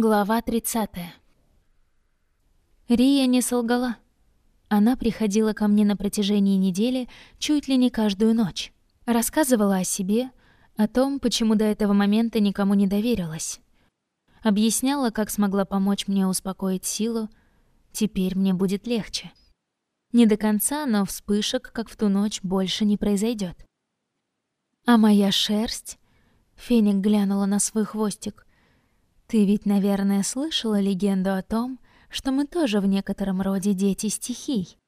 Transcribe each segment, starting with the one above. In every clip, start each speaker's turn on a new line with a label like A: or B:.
A: Глава 30. Рия не солгала. Она приходила ко мне на протяжении недели чуть ли не каждую ночь. Рассказывала о себе, о том, почему до этого момента никому не доверилась. Объясняла, как смогла помочь мне успокоить силу. Теперь мне будет легче. Не до конца, но вспышек, как в ту ночь, больше не произойдет. А моя шерсть... Феник глянула на свой хвостик. Ты ведь, наверное, слышала легенду о том, что мы тоже в некотором роде дети стихий.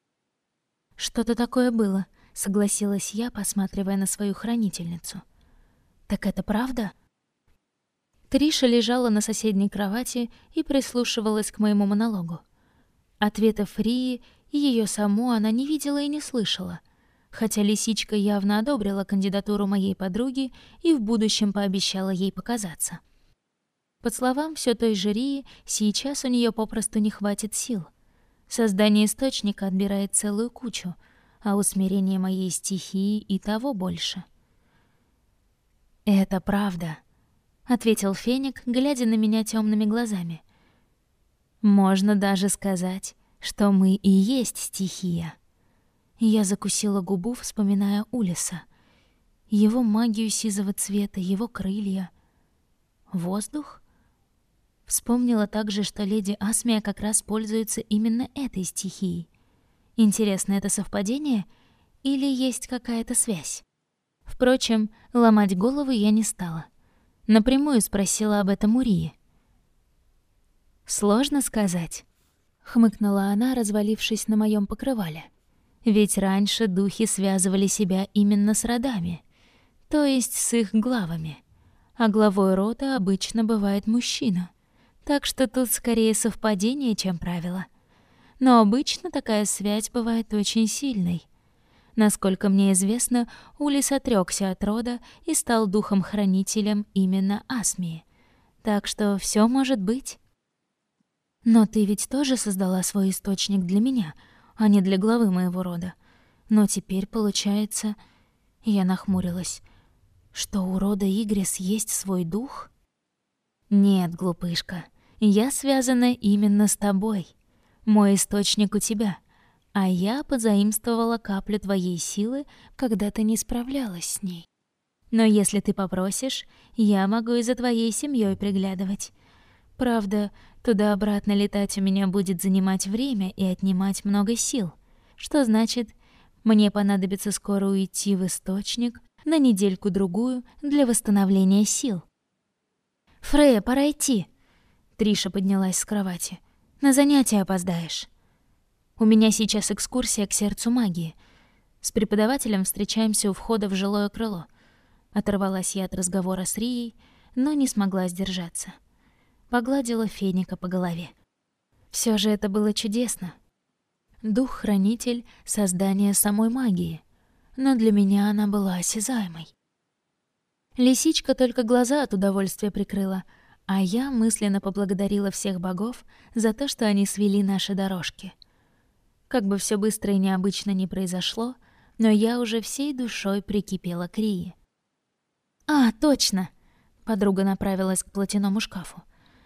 A: Что-то такое было, согласилась я, посматривая на свою хранительницу. Так это правда? Триша лежала на соседней кровати и прислушивалась к моему монологу. Ответов Рии и ее саму она не видела и не слышала, хотя лисичка явно одобрила кандидатуру моей подруги и в будущем пообещала ей показаться. По словам все той же Рии, сейчас у нее попросту не хватит сил. Создание источника отбирает целую кучу, а усмирение моей стихии и того больше. «Это правда», — ответил Феник, глядя на меня темными глазами. «Можно даже сказать, что мы и есть стихия». Я закусила губу, вспоминая Улиса. Его магию сизого цвета, его крылья. Воздух? Вспомнила также, что леди Асмия как раз пользуется именно этой стихией. Интересно, это совпадение или есть какая-то связь? Впрочем, ломать голову я не стала. Напрямую спросила об этом Урии. «Сложно сказать», — хмыкнула она, развалившись на моем покрывале. «Ведь раньше духи связывали себя именно с родами, то есть с их главами, а главой рода обычно бывает мужчина» так что тут скорее совпадение, чем правило. Но обычно такая связь бывает очень сильной. Насколько мне известно, Улис отрёкся от рода и стал духом-хранителем именно Асмии. Так что все может быть. Но ты ведь тоже создала свой источник для меня, а не для главы моего рода. Но теперь получается... Я нахмурилась. Что у рода Игрис есть свой дух? Нет, глупышка. Я связана именно с тобой. Мой источник у тебя. А я позаимствовала каплю твоей силы, когда ты не справлялась с ней. Но если ты попросишь, я могу и за твоей семьей приглядывать. Правда, туда-обратно летать у меня будет занимать время и отнимать много сил. Что значит, мне понадобится скоро уйти в источник на недельку-другую для восстановления сил. «Фрея, пора идти!» Триша поднялась с кровати. «На занятия опоздаешь». «У меня сейчас экскурсия к сердцу магии. С преподавателем встречаемся у входа в жилое крыло». Оторвалась я от разговора с Рией, но не смогла сдержаться. Погладила Феника по голове. Все же это было чудесно. Дух-хранитель — создание самой магии, но для меня она была осязаемой. Лисичка только глаза от удовольствия прикрыла — а я мысленно поблагодарила всех богов за то, что они свели наши дорожки. Как бы все быстро и необычно не произошло, но я уже всей душой прикипела к Рии. «А, точно!» — подруга направилась к платяному шкафу.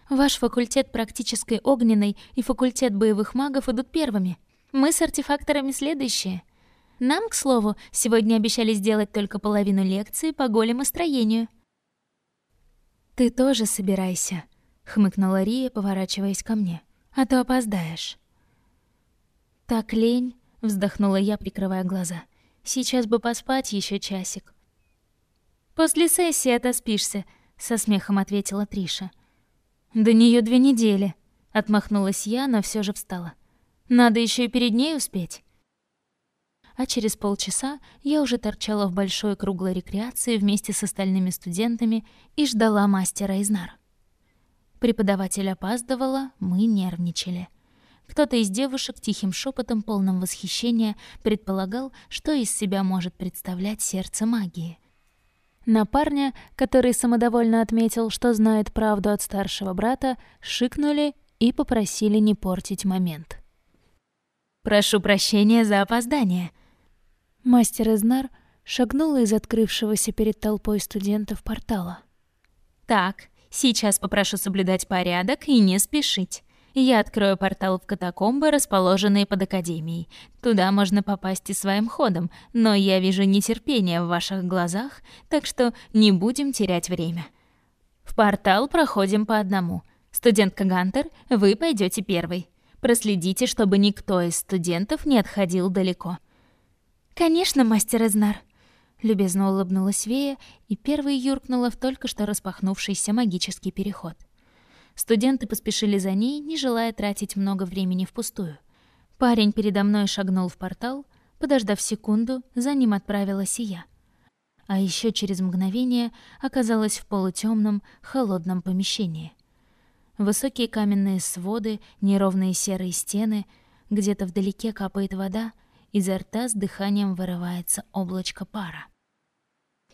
A: «Ваш факультет практической огненной и факультет боевых магов идут первыми. Мы с артефакторами следующие. Нам, к слову, сегодня обещали сделать только половину лекции по големостроению». «Ты тоже собирайся», — хмыкнула Рия, поворачиваясь ко мне. «А то опоздаешь». «Так лень», — вздохнула я, прикрывая глаза. «Сейчас бы поспать еще часик». «После сессии отоспишься», — со смехом ответила Триша. «До нее две недели», — отмахнулась я, но все же встала. «Надо еще и перед ней успеть» а через полчаса я уже торчала в большой круглой рекреации вместе с остальными студентами и ждала мастера Изнар. Преподаватель опаздывала, мы нервничали. Кто-то из девушек тихим шепотом, полным восхищения, предполагал, что из себя может представлять сердце магии. На парня, который самодовольно отметил, что знает правду от старшего брата, шикнули и попросили не портить момент. «Прошу прощения за опоздание», Мастер Изнар шагнула из открывшегося перед толпой студентов портала. «Так, Сейчас попрошу соблюдать порядок и не спешить. Я открою портал в катакомбы, расположенные под Академией. Туда можно попасть и своим ходом, но я вижу нетерпение в ваших глазах, так что не будем терять время. В портал проходим по одному. Студентка Гантер, вы пойдете первой. Проследите, чтобы никто из студентов не отходил далеко. Конечно, мастер Изнар. Любезно улыбнулась Вея и первой юркнула в только что распахнувшийся магический переход. Студенты поспешили за ней, не желая тратить много времени впустую. Парень передо мной шагнул в портал, подождав секунду, за ним отправилась и я. А еще через мгновение оказалась в полутемном, холодном помещении. Высокие каменные своды, неровные серые стены, где-то вдалеке капает вода, изо рта с дыханием вырывается облачко пара.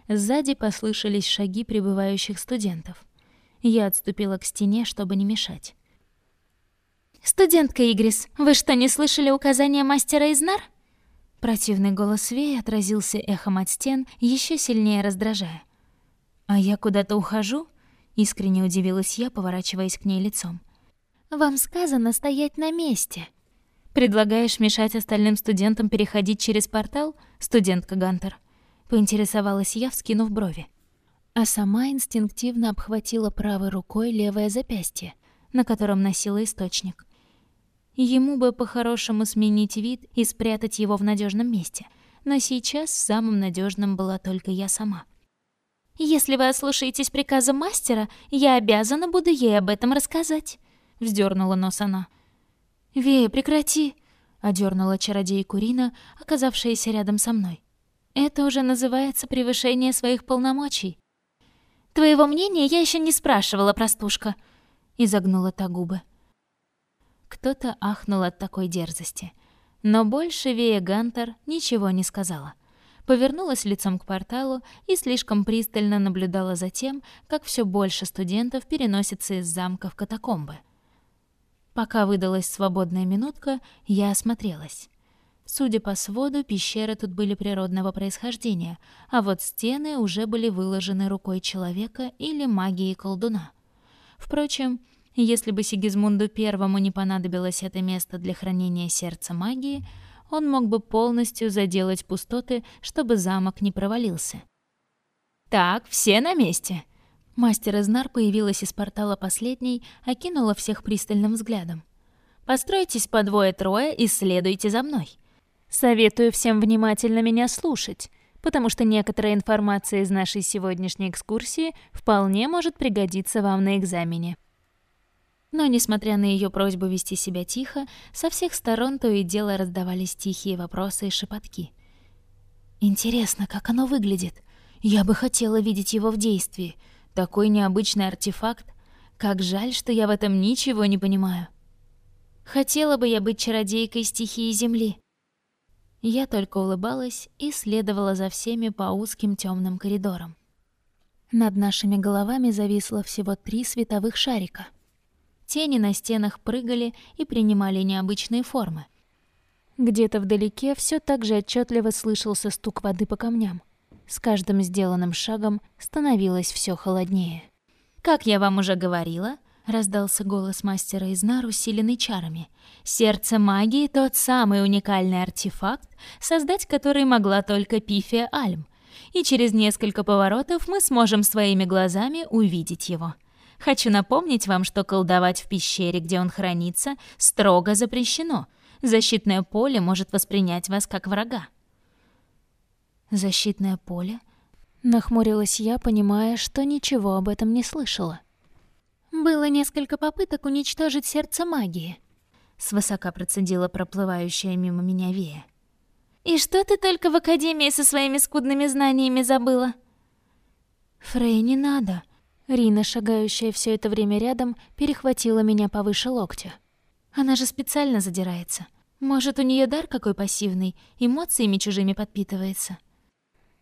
A: Сзади послышались шаги прибывающих студентов. Я отступила к стене, чтобы не мешать. «Студентка Игрис, вы что, не слышали указания мастера Изнар?» Противный голос Веи отразился эхом от стен, еще сильнее раздражая. «А я куда-то ухожу?» — искренне удивилась я, поворачиваясь к ней лицом. «Вам сказано стоять на месте». «Предлагаешь мешать остальным студентам переходить через портал, студентка Гантер?» — поинтересовалась я, вскинув брови а сама инстинктивно обхватила правой рукой левое запястье, на котором носила источник. Ему бы по-хорошему сменить вид и спрятать его в надежном месте, но сейчас самым надежным была только я сама. «Если вы ослушаетесь приказа мастера, я обязана буду ей об этом рассказать», — вздернула нос она. «Вея, прекрати!» — одернула чародейку Рина, оказавшаяся рядом со мной. «Это уже называется превышение своих полномочий. Твоего мнения я еще не спрашивала, простушка. Изогнула та губы. Кто-то ахнул от такой дерзости. Но больше Вея Гантер ничего не сказала. Повернулась лицом к порталу и слишком пристально наблюдала за тем, как все больше студентов переносится из замка в катакомбы. Пока выдалась свободная минутка, я осмотрелась. Судя по своду, пещеры тут были природного происхождения, а вот стены уже были выложены рукой человека или магией колдуна. Впрочем, если бы Сигизмунду Первому не понадобилось это место для хранения сердца магии, он мог бы полностью заделать пустоты, чтобы замок не провалился. «Так, все на месте!» Мастер Изнар появилась из портала последней, окинула всех пристальным взглядом. «Постройтесь по двое-трое и следуйте за мной. Советую всем внимательно меня слушать, потому что некоторая информация из нашей сегодняшней экскурсии вполне может пригодиться вам на экзамене. Но, несмотря на ее просьбу вести себя тихо, со всех сторон то и дело раздавались тихие вопросы и шепотки. «Интересно, как оно выглядит? Я бы хотела видеть его в действии. Такой необычный артефакт. Как жаль, что я в этом ничего не понимаю. Хотела бы я быть чародейкой стихии Земли. Я только улыбалась и следовала за всеми по узким темным коридорам. Над нашими головами зависло всего три световых шарика. Тени на стенах прыгали и принимали необычные формы. Где-то вдалеке все так же отчетливо слышался стук воды по камням. С каждым сделанным шагом становилось все холоднее. «Как я вам уже говорила, раздался голос мастера из нар, усиленный чарами. Сердце магии тот самый уникальный артефакт, создать который могла только Пифия Альм. И через несколько поворотов мы сможем своими глазами увидеть его. Хочу напомнить вам, что колдовать в пещере, где он хранится, строго запрещено. Защитное поле может воспринять вас как врага. Защитное поле? Нахмурилась я, понимая, что ничего об этом не слышала. Было несколько попыток уничтожить сердце магии. Свысока процедила проплывающая мимо меня Вея. «И что ты только в Академии со своими скудными знаниями забыла?» «Фрей, не надо!» Рина, шагающая все это время рядом, перехватила меня повыше локтя. «Она же специально задирается. Может, у нее дар какой пассивный, эмоциями чужими подпитывается?»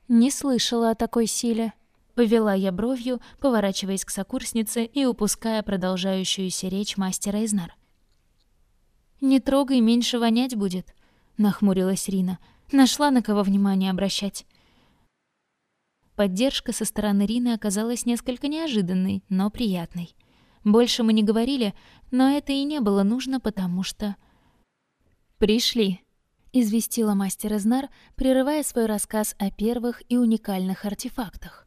A: Не слышала о такой силе. Повела я бровью, поворачиваясь к сокурснице и упуская продолжающуюся речь мастера Изнар. «Не трогай, меньше вонять будет», — нахмурилась Рина. Нашла на кого внимание обращать. Поддержка со стороны Рины оказалась несколько неожиданной, но приятной. Больше мы не говорили, но это и не было нужно, потому что... «Пришли», — известила мастер Изнар, прерывая свой рассказ о первых и уникальных артефактах.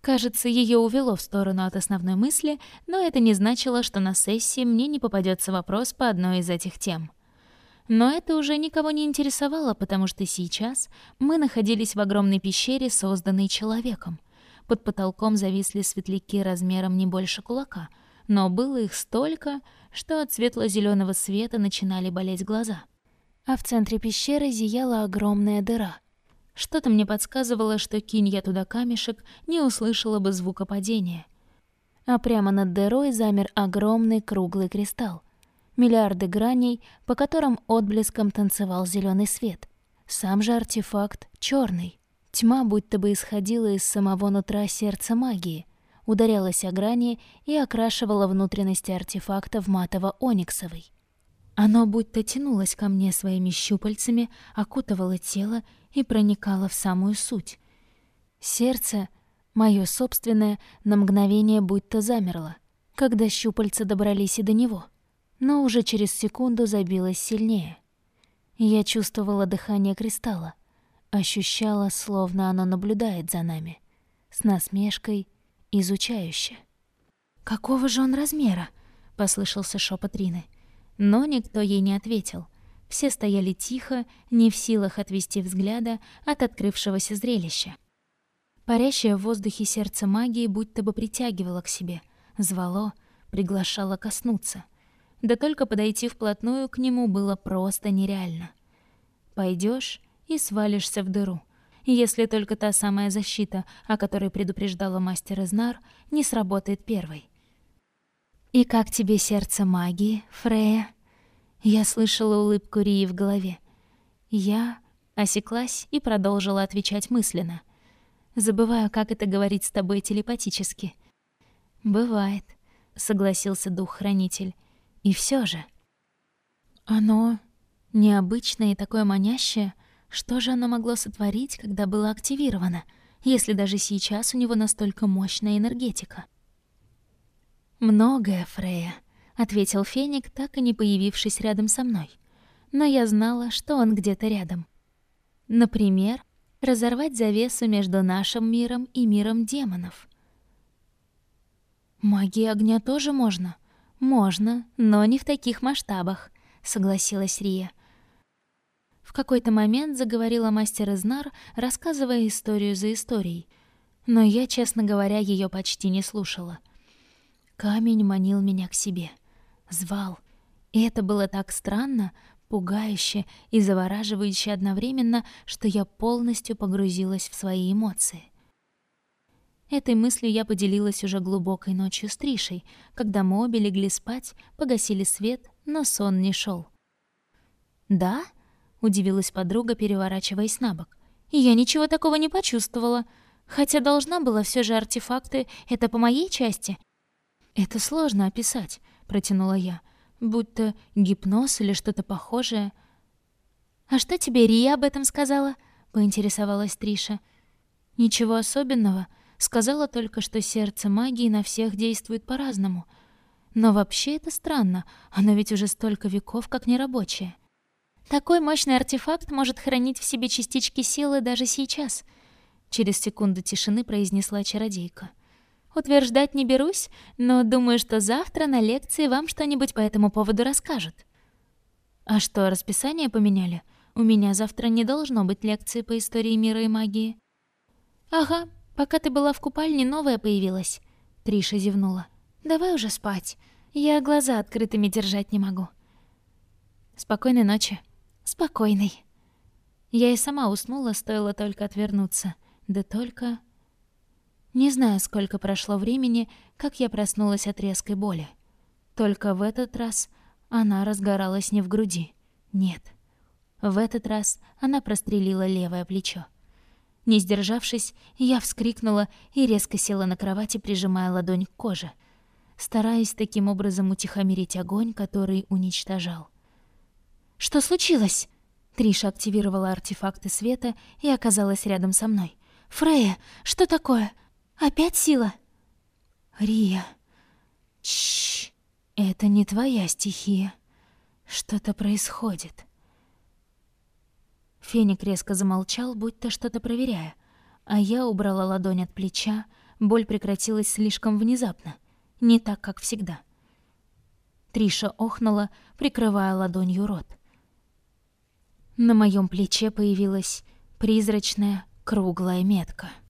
A: Кажется, ее увело в сторону от основной мысли, но это не значило, что на сессии мне не попадется вопрос по одной из этих тем. Но это уже никого не интересовало, потому что сейчас мы находились в огромной пещере, созданной человеком. Под потолком зависли светляки размером не больше кулака, но было их столько, что от светло зеленого света начинали болеть глаза. А в центре пещеры зияла огромная дыра — что-то мне подсказывало, что кинь я туда камешек, не услышала бы звука падения. А прямо над дырой замер огромный круглый кристалл. Миллиарды граней, по которым отблеском танцевал зеленый свет. Сам же артефакт черный. Тьма будто бы исходила из самого нутра сердца магии, ударялась о грани и окрашивала внутренности артефакта в матово-ониксовый. Оно будто тянулось ко мне своими щупальцами, окутывало тело и проникало в самую суть. Сердце, мое собственное, на мгновение будто замерло, когда щупальца добрались и до него, но уже через секунду забилось сильнее. Я чувствовала дыхание кристалла, ощущала, словно оно наблюдает за нами, с насмешкой, изучающе. «Какого же он размера?» — послышался шепот Рины — но никто ей не ответил. Все стояли тихо, не в силах отвести взгляда от открывшегося зрелища. Парящее в воздухе сердце магии будто бы притягивало к себе, звало, приглашало коснуться. Да только подойти вплотную к нему было просто нереально. Пойдешь и свалишься в дыру, если только та самая защита, о которой предупреждала мастер Изнар, не сработает первой. «И как тебе сердце магии, Фрея?» Я слышала улыбку Рии в голове. Я осеклась и продолжила отвечать мысленно. Забываю, как это говорить с тобой телепатически. «Бывает», — согласился дух-хранитель. «И все же...» «Оно необычное и такое манящее. Что же оно могло сотворить, когда было активировано, если даже сейчас у него настолько мощная энергетика?» «Многое, Фрея», — ответил Феник, так и не появившись рядом со мной. Но я знала, что он где-то рядом. Например, разорвать завесу между нашим миром и миром демонов. «Магии огня тоже можно?» «Можно, но не в таких масштабах», — согласилась Рия. В какой-то момент заговорила мастер Изнар, рассказывая историю за историей. Но я, честно говоря, ее почти не слушала. Камень манил меня к себе, звал. И это было так странно, пугающе и завораживающе одновременно, что я полностью погрузилась в свои эмоции. Этой мыслью я поделилась уже глубокой ночью с Тришей, когда мы обе легли спать, погасили свет, но сон не шел. «Да?» — удивилась подруга, переворачиваясь на бок. «Я ничего такого не почувствовала. Хотя должна была все же артефакты, это по моей части. «Это сложно описать», — протянула я, будто гипноз или что-то похожее. «А что тебе Рия об этом сказала?» — поинтересовалась Триша. «Ничего особенного. Сказала только, что сердце магии на всех действует по-разному. Но вообще это странно, оно ведь уже столько веков как нерабочее. Такой мощный артефакт может хранить в себе частички силы даже сейчас», — через секунду тишины произнесла чародейка. Утверждать не берусь, но думаю, что завтра на лекции вам что-нибудь по этому поводу расскажут. А что, расписание поменяли? У меня завтра не должно быть лекции по истории мира и магии. Ага, пока ты была в купальне, новая появилась. Триша зевнула. Давай уже спать. Я глаза открытыми держать не могу. Спокойной ночи. Спокойной. Я и сама уснула, стоило только отвернуться. Да только... Не знаю, сколько прошло времени, как я проснулась от резкой боли. Только в этот раз она разгоралась не в груди. Нет. В этот раз она прострелила левое плечо. Не сдержавшись, я вскрикнула и резко села на кровати, прижимая ладонь к коже, стараясь таким образом утихомирить огонь, который уничтожал. «Что случилось?» Триша активировала артефакты света и оказалась рядом со мной — Фрея, что такое? Опять сила?» «Рия, чш, это не твоя стихия. Что-то происходит». Феник резко замолчал, будто что-то проверяя, а я убрала ладонь от плеча, боль прекратилась слишком внезапно, не так, как всегда. Триша охнула, прикрывая ладонью рот. На моем плече появилась призрачная круглая метка —